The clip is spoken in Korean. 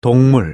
동물